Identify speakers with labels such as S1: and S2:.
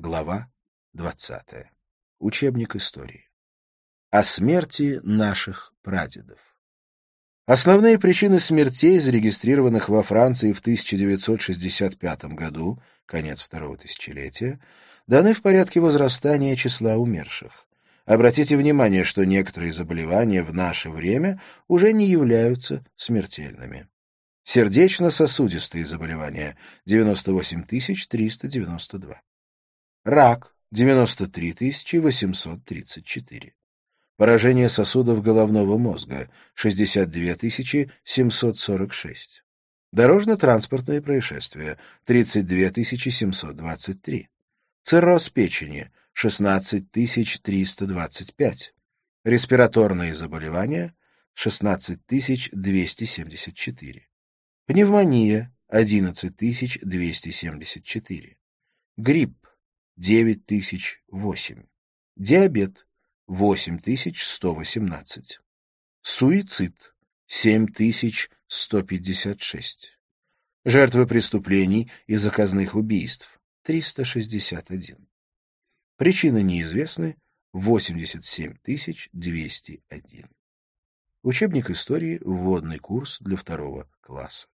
S1: Глава 20. Учебник истории. О смерти наших прадедов. Основные причины смертей, зарегистрированных во Франции в 1965 году, конец второго тысячелетия, даны в порядке возрастания числа умерших. Обратите внимание, что некоторые заболевания в наше время уже не являются смертельными. Сердечно-сосудистые заболевания – 98 392. Рак – 93 834. Поражение сосудов головного мозга – 62 746. Дорожно-транспортные происшествия – 32 723. Цирроз печени – 16 325. Респираторные заболевания – 16 274. Пневмония – 11 274. Грипп – 9008. Диабет – 8118. Суицид – 7156. Жертвы преступлений и заказных убийств – 361. Причины неизвестны – 87 201. Учебник истории, вводный курс для второго класса.